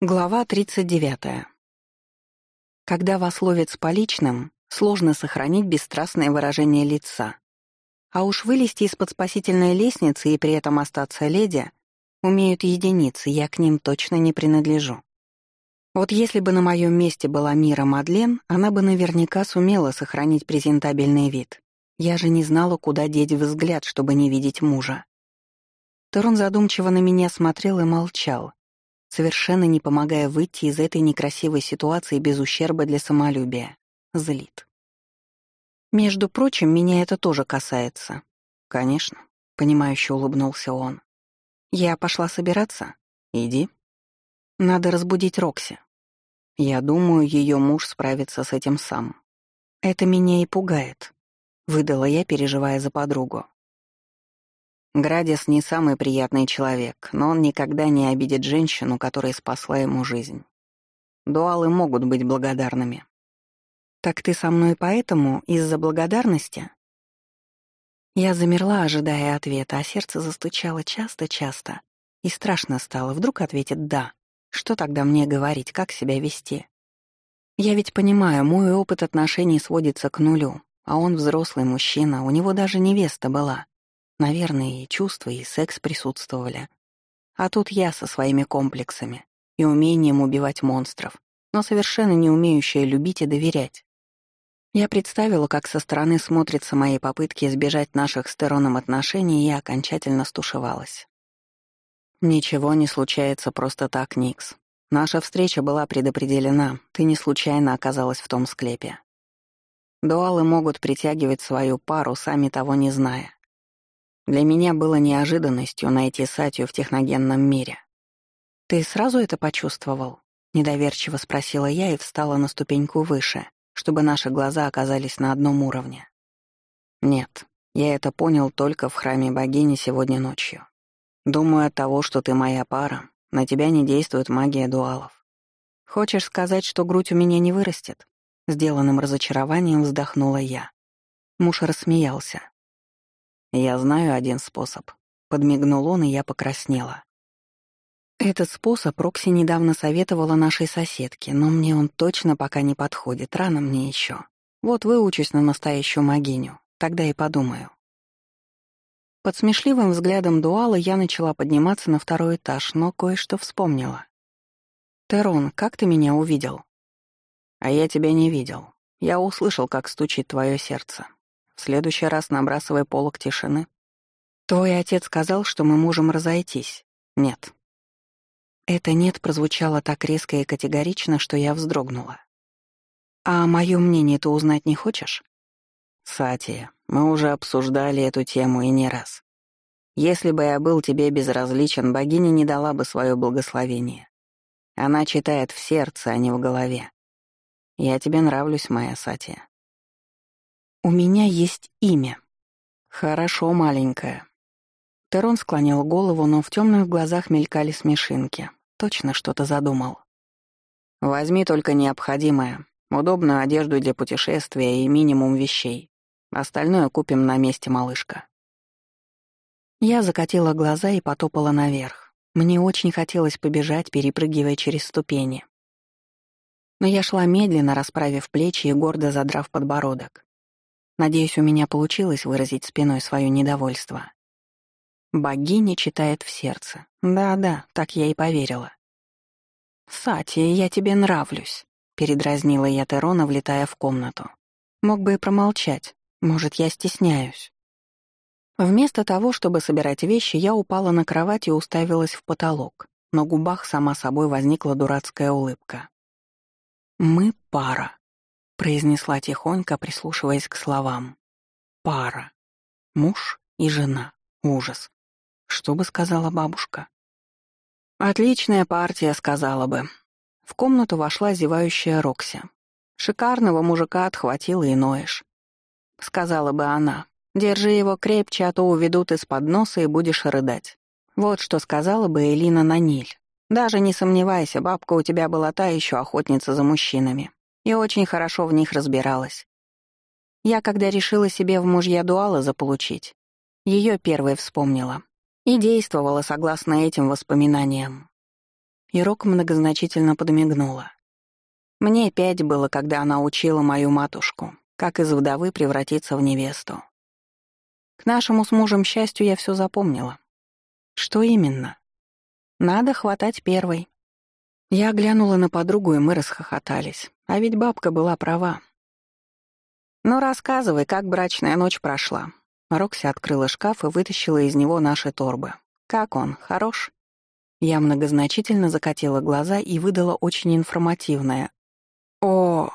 Глава 39. Когда вас ловят с поличным, сложно сохранить бесстрастное выражение лица. А уж вылезти из-под спасительной лестницы и при этом остаться леди умеют единицы, я к ним точно не принадлежу. Вот если бы на моем месте была Мира Мадлен, она бы наверняка сумела сохранить презентабельный вид. Я же не знала, куда деть взгляд, чтобы не видеть мужа. Торон задумчиво на меня смотрел и молчал, совершенно не помогая выйти из этой некрасивой ситуации без ущерба для самолюбия. Злит. «Между прочим, меня это тоже касается». «Конечно», — понимающе улыбнулся он. «Я пошла собираться? Иди. Надо разбудить Рокси. Я думаю, ее муж справится с этим сам. Это меня и пугает», — выдала я, переживая за подругу. Градис не самый приятный человек, но он никогда не обидит женщину, которая спасла ему жизнь. Дуалы могут быть благодарными. «Так ты со мной поэтому, из-за благодарности?» Я замерла, ожидая ответа, а сердце застучало часто-часто. И страшно стало, вдруг ответит «да». Что тогда мне говорить, как себя вести? Я ведь понимаю, мой опыт отношений сводится к нулю, а он взрослый мужчина, у него даже невеста была. Наверное, и чувства, и секс присутствовали. А тут я со своими комплексами и умением убивать монстров, но совершенно не умеющая любить и доверять. Я представила, как со стороны смотрятся мои попытки избежать наших с Тероном отношений, и окончательно стушевалась. «Ничего не случается просто так, Никс. Наша встреча была предопределена, ты не случайно оказалась в том склепе. Дуалы могут притягивать свою пару, сами того не зная. Для меня было неожиданностью найти Сатью в техногенном мире. «Ты сразу это почувствовал?» — недоверчиво спросила я и встала на ступеньку выше, чтобы наши глаза оказались на одном уровне. «Нет, я это понял только в храме богини сегодня ночью. Думаю, от того, что ты моя пара, на тебя не действует магия дуалов. Хочешь сказать, что грудь у меня не вырастет?» Сделанным разочарованием вздохнула я. Муж рассмеялся. «Я знаю один способ». Подмигнул он, и я покраснела. Этот способ Рокси недавно советовала нашей соседке, но мне он точно пока не подходит, рано мне еще. Вот выучусь на настоящую могиню, тогда и подумаю. Под смешливым взглядом Дуала я начала подниматься на второй этаж, но кое-что вспомнила. «Терон, как ты меня увидел?» «А я тебя не видел. Я услышал, как стучит твое сердце. В следующий раз набрасывай полок тишины. Твой отец сказал, что мы можем разойтись. Нет. Это «нет» прозвучало так резко и категорично, что я вздрогнула. «А мое мнение ты узнать не хочешь?» «Сатия, мы уже обсуждали эту тему и не раз. Если бы я был тебе безразличен, богиня не дала бы свое благословение. Она читает в сердце, а не в голове. Я тебе нравлюсь, моя Сатия. «У меня есть имя». «Хорошо, маленькая». Терон склонил голову, но в темных глазах мелькали смешинки. Точно что-то задумал. «Возьми только необходимое. Удобную одежду для путешествия и минимум вещей. Остальное купим на месте, малышка». Я закатила глаза и потопала наверх. Мне очень хотелось побежать, перепрыгивая через ступени. Но я шла медленно, расправив плечи и гордо задрав подбородок. Надеюсь, у меня получилось выразить спиной свое недовольство. Богиня читает в сердце. Да-да, так я и поверила. «Сати, я тебе нравлюсь», — передразнила я Терона, влетая в комнату. Мог бы и промолчать. Может, я стесняюсь. Вместо того, чтобы собирать вещи, я упала на кровать и уставилась в потолок. На губах сама собой возникла дурацкая улыбка. «Мы пара», произнесла тихонько, прислушиваясь к словам. Пара. Муж и жена. Ужас. Что бы сказала бабушка? Отличная партия, сказала бы. В комнату вошла зевающая Рокси. Шикарного мужика отхватила и ноешь. Сказала бы она. Держи его крепче, а то уведут из-под носа и будешь рыдать. Вот что сказала бы Элина Наниль. Даже не сомневайся, бабка у тебя была та еще охотница за мужчинами и очень хорошо в них разбиралась. Я, когда решила себе в мужья дуала заполучить, ее первой вспомнила и действовала согласно этим воспоминаниям. и Рок многозначительно подмигнула. Мне пять было, когда она учила мою матушку, как из вдовы превратиться в невесту. К нашему с мужем счастью я все запомнила. Что именно? Надо хватать первой. Я глянула на подругу, и мы расхохотались. А ведь бабка была права. «Ну, рассказывай, как брачная ночь прошла». Рокси открыла шкаф и вытащила из него наши торбы. «Как он? Хорош?» Я многозначительно закатила глаза и выдала очень информативное. «О,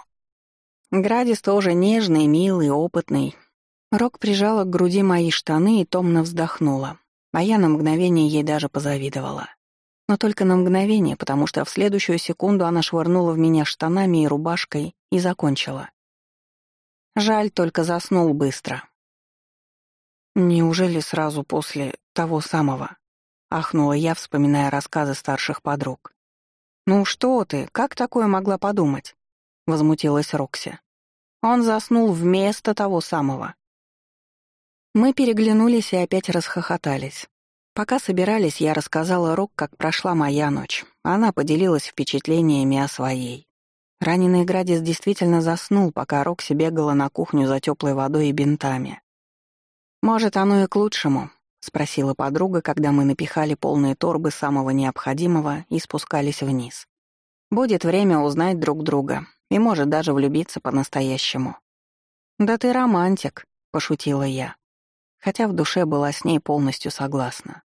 Градис тоже нежный, милый, опытный». Рок прижала к груди мои штаны и томно вздохнула, а я на мгновение ей даже позавидовала. Но только на мгновение, потому что в следующую секунду она швырнула в меня штанами и рубашкой и закончила. Жаль, только заснул быстро. Неужели сразу после того самого? Ахнула я, вспоминая рассказы старших подруг. «Ну что ты, как такое могла подумать?» — возмутилась Рокси. «Он заснул вместо того самого». Мы переглянулись и опять расхохотались. Пока собирались, я рассказала Рок, как прошла моя ночь. Она поделилась впечатлениями о своей. Раненый Градис действительно заснул, пока Рокси бегала на кухню за теплой водой и бинтами. «Может, оно и к лучшему», — спросила подруга, когда мы напихали полные торбы самого необходимого и спускались вниз. «Будет время узнать друг друга и, может, даже влюбиться по-настоящему». «Да ты романтик», — пошутила я, хотя в душе была с ней полностью согласна.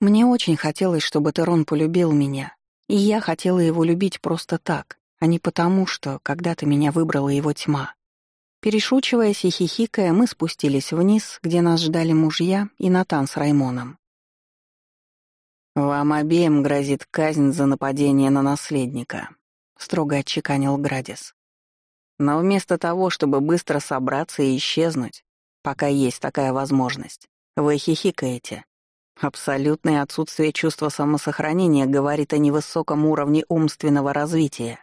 Мне очень хотелось, чтобы Терон полюбил меня, и я хотела его любить просто так, а не потому, что когда-то меня выбрала его тьма. Перешучиваясь и хихикая, мы спустились вниз, где нас ждали мужья и Натан с Раймоном. «Вам обеим грозит казнь за нападение на наследника», — строго отчеканил Градис. «Но вместо того, чтобы быстро собраться и исчезнуть, пока есть такая возможность, вы хихикаете. Абсолютное отсутствие чувства самосохранения говорит о невысоком уровне умственного развития.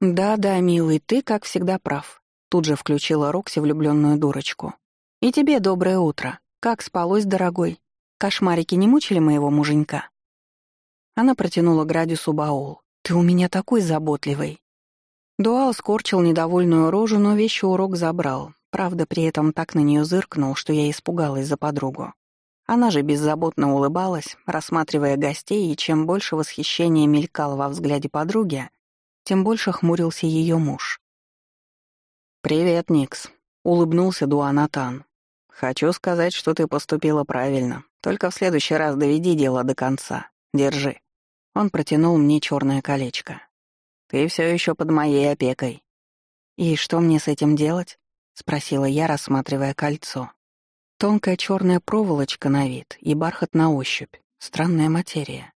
«Да-да, милый, ты, как всегда, прав», — тут же включила Рокси влюбленную дурочку. «И тебе доброе утро. Как спалось, дорогой? Кошмарики не мучили моего муженька?» Она протянула Градису баул. «Ты у меня такой заботливый». Дуал скорчил недовольную рожу, но вещи урок забрал. Правда, при этом так на нее зыркнул, что я испугалась за подругу. Она же беззаботно улыбалась, рассматривая гостей, и чем больше восхищения мелькало во взгляде подруги, тем больше хмурился ее муж. «Привет, Никс», — улыбнулся Дуанатан. «Хочу сказать, что ты поступила правильно. Только в следующий раз доведи дело до конца. Держи». Он протянул мне черное колечко. «Ты все еще под моей опекой». «И что мне с этим делать?» — спросила я, рассматривая кольцо. Тонкая черная проволочка на вид и бархат на ощупь. Странная материя.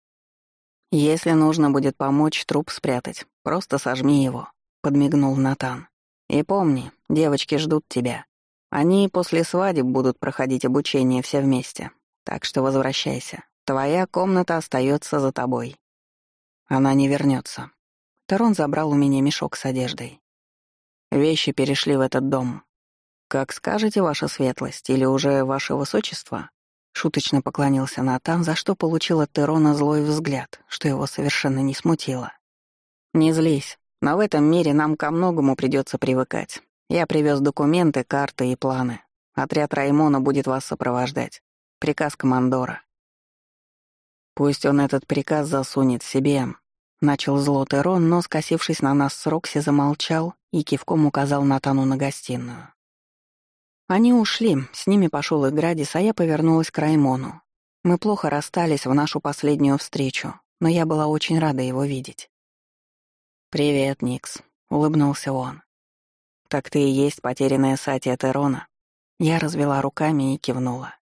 «Если нужно будет помочь труп спрятать, просто сожми его», — подмигнул Натан. «И помни, девочки ждут тебя. Они после свадеб будут проходить обучение все вместе, так что возвращайся. Твоя комната остается за тобой. Она не вернется. Тарон забрал у меня мешок с одеждой. Вещи перешли в этот дом. Как скажете, ваша светлость, или уже ваше высочество?» Шуточно поклонился Натан, за что получил от Терона злой взгляд, что его совершенно не смутило. «Не злись, но в этом мире нам ко многому придется привыкать. Я привез документы, карты и планы. Отряд Раймона будет вас сопровождать. Приказ командора». «Пусть он этот приказ засунет себе», — начал зло Терон, но, скосившись на нас с Рокси, замолчал и кивком указал Натану на гостиную. Они ушли, с ними пошел и Градис, а я повернулась к Раймону. Мы плохо расстались в нашу последнюю встречу, но я была очень рада его видеть. «Привет, Никс», — улыбнулся он. «Так ты и есть потерянная Сатия Терона?» Я развела руками и кивнула.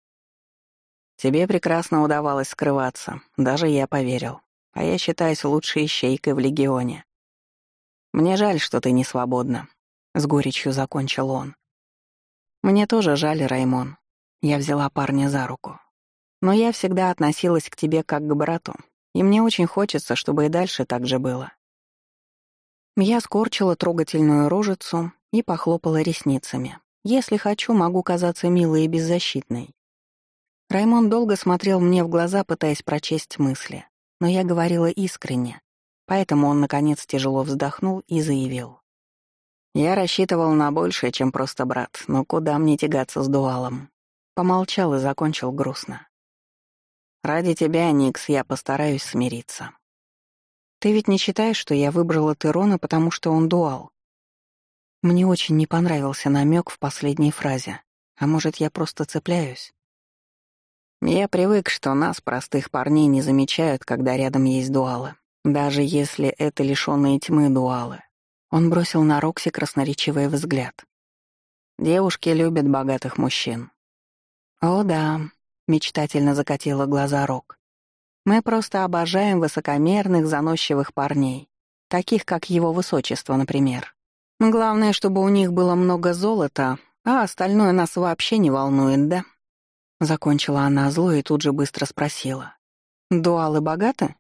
«Тебе прекрасно удавалось скрываться, даже я поверил. А я считаюсь лучшей ищейкой в Легионе. Мне жаль, что ты не свободна», — с горечью закончил он. Мне тоже жаль, Раймон. Я взяла парня за руку. Но я всегда относилась к тебе как к брату, и мне очень хочется, чтобы и дальше так же было. Я скорчила трогательную рожицу и похлопала ресницами. Если хочу, могу казаться милой и беззащитной. Раймон долго смотрел мне в глаза, пытаясь прочесть мысли. но я говорила искренне, поэтому он, наконец, тяжело вздохнул и заявил. «Я рассчитывал на большее, чем просто брат, но куда мне тягаться с дуалом?» Помолчал и закончил грустно. «Ради тебя, Никс, я постараюсь смириться». «Ты ведь не считаешь, что я выбрала Терона, потому что он дуал?» Мне очень не понравился намек в последней фразе. А может, я просто цепляюсь? Я привык, что нас, простых парней, не замечают, когда рядом есть дуалы. Даже если это лишённые тьмы дуалы. Он бросил на Рокси красноречивый взгляд. Девушки любят богатых мужчин. «О да», — мечтательно закатила глаза Рок. «Мы просто обожаем высокомерных, заносчивых парней, таких как его высочество, например. Главное, чтобы у них было много золота, а остальное нас вообще не волнует, да?» Закончила она зло и тут же быстро спросила. «Дуалы богаты?»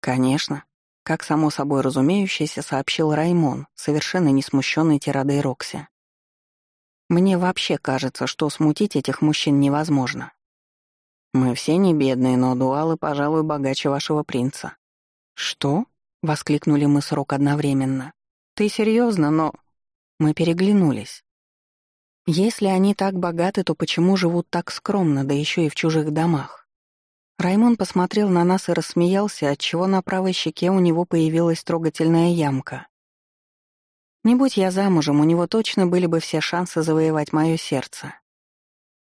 «Конечно», — как само собой разумеющееся сообщил Раймон, совершенно не смущенный тирадой Рокси. «Мне вообще кажется, что смутить этих мужчин невозможно. Мы все не бедные, но дуалы, пожалуй, богаче вашего принца». «Что?» — воскликнули мы с Рок одновременно. «Ты серьезно, но...» Мы переглянулись. Если они так богаты, то почему живут так скромно, да еще и в чужих домах? Раймон посмотрел на нас и рассмеялся, отчего на правой щеке у него появилась трогательная ямка. Не будь я замужем, у него точно были бы все шансы завоевать мое сердце.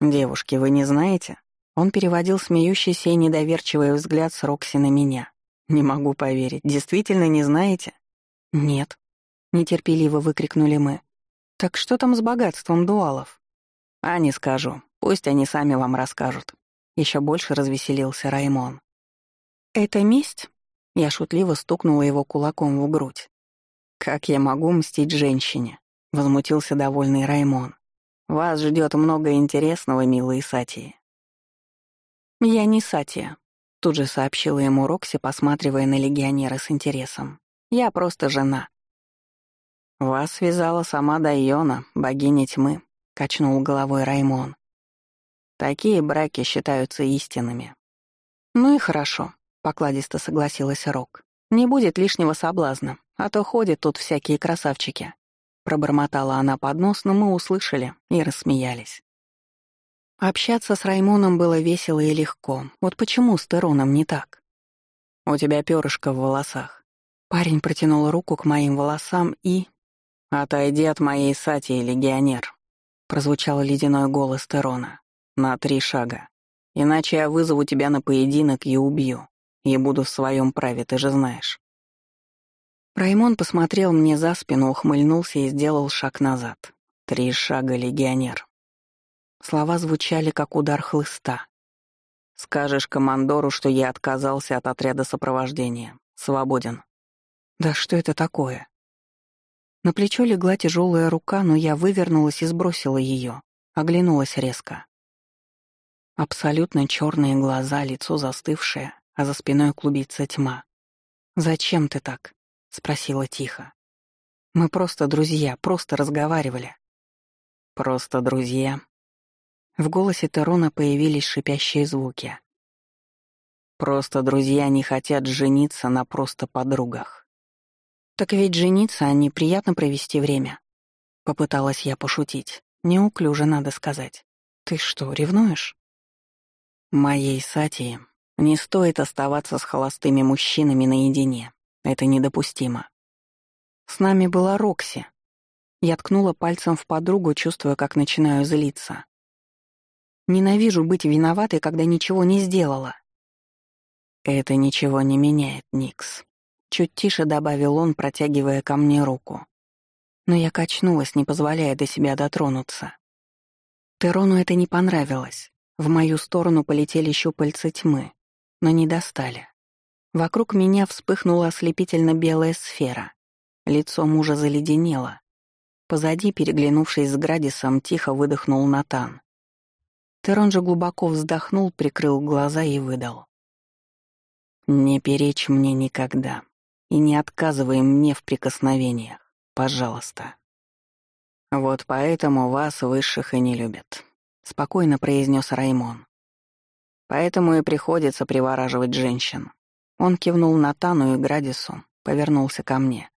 «Девушки, вы не знаете?» Он переводил смеющийся и недоверчивый взгляд с Рокси на меня. «Не могу поверить. Действительно не знаете?» «Нет», — нетерпеливо выкрикнули мы. «Так что там с богатством дуалов?» «А не скажу. Пусть они сами вам расскажут». Еще больше развеселился Раймон. «Это месть?» Я шутливо стукнула его кулаком в грудь. «Как я могу мстить женщине?» — возмутился довольный Раймон. «Вас ждет много интересного, милые Сатии». «Я не Сатия», — тут же сообщила ему Рокси, посматривая на легионера с интересом. «Я просто жена. «Вас связала сама Дайона, богиня тьмы», — качнул головой Раймон. «Такие браки считаются истинными». «Ну и хорошо», — покладисто согласилась Рок. «Не будет лишнего соблазна, а то ходят тут всякие красавчики». Пробормотала она под нос, но мы услышали и рассмеялись. Общаться с Раймоном было весело и легко. Вот почему с Тероном не так? «У тебя перышко в волосах». Парень протянул руку к моим волосам и «Отойди от моей сати, легионер», — прозвучал ледяной голос Терона. «На три шага. Иначе я вызову тебя на поединок и убью. И буду в своем праве, ты же знаешь». Раймон посмотрел мне за спину, ухмыльнулся и сделал шаг назад. «Три шага, легионер». Слова звучали, как удар хлыста. «Скажешь командору, что я отказался от отряда сопровождения. Свободен». «Да что это такое?» На плечо легла тяжелая рука, но я вывернулась и сбросила ее, оглянулась резко. Абсолютно черные глаза, лицо застывшее, а за спиной клубится тьма. «Зачем ты так?» — спросила тихо. «Мы просто друзья, просто разговаривали». «Просто друзья». В голосе Терона появились шипящие звуки. «Просто друзья не хотят жениться на просто подругах». «Так ведь жениться, а не приятно провести время». Попыталась я пошутить. Неуклюже, надо сказать. «Ты что, ревнуешь?» «Моей Сатии не стоит оставаться с холостыми мужчинами наедине. Это недопустимо. С нами была Рокси. Я ткнула пальцем в подругу, чувствуя, как начинаю злиться. Ненавижу быть виноватой, когда ничего не сделала. Это ничего не меняет, Никс. Чуть тише добавил он, протягивая ко мне руку. Но я качнулась, не позволяя до себя дотронуться. Терону это не понравилось. В мою сторону полетели щупальца тьмы, но не достали. Вокруг меня вспыхнула ослепительно белая сфера. Лицо мужа заледенело. Позади, переглянувшись с Градисом, тихо выдохнул Натан. Терон же глубоко вздохнул, прикрыл глаза и выдал. «Не перечь мне никогда и не отказывай мне в прикосновениях, пожалуйста. Вот поэтому вас высших и не любят, спокойно произнес Раймон. Поэтому и приходится привораживать женщин. Он кивнул Натану и Градису, повернулся ко мне.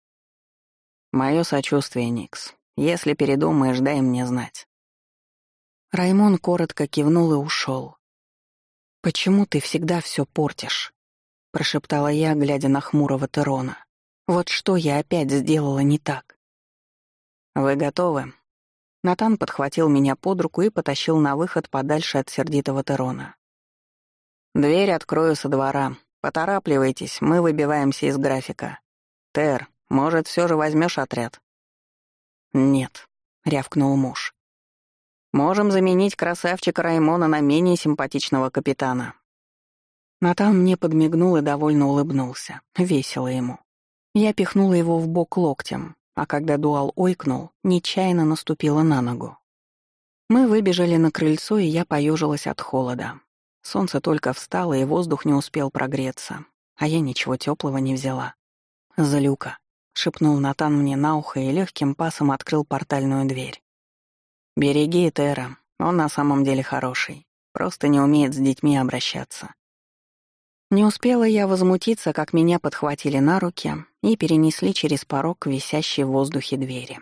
«Мое сочувствие, Никс. Если передумаешь, дай мне знать». Раймон коротко кивнул и ушел. «Почему ты всегда все портишь?» — прошептала я, глядя на хмурого Терона. «Вот что я опять сделала не так?» «Вы готовы?» Натан подхватил меня под руку и потащил на выход подальше от сердитого Терона. «Дверь открою со двора. Поторапливайтесь, мы выбиваемся из графика. Тер, может, все же возьмешь отряд?» «Нет», — рявкнул муж. «Можем заменить красавчика Раймона на менее симпатичного капитана». Натан мне подмигнул и довольно улыбнулся. Весело ему. Я пихнула его в бок локтем, а когда дуал ойкнул, нечаянно наступила на ногу. Мы выбежали на крыльцо, и я поежилась от холода. Солнце только встало, и воздух не успел прогреться, а я ничего теплого не взяла. «Залюка», — шепнул Натан мне на ухо и легким пасом открыл портальную дверь. «Береги Тера, он на самом деле хороший, просто не умеет с детьми обращаться». Не успела я возмутиться, как меня подхватили на руки и перенесли через порог висящей в воздухе двери.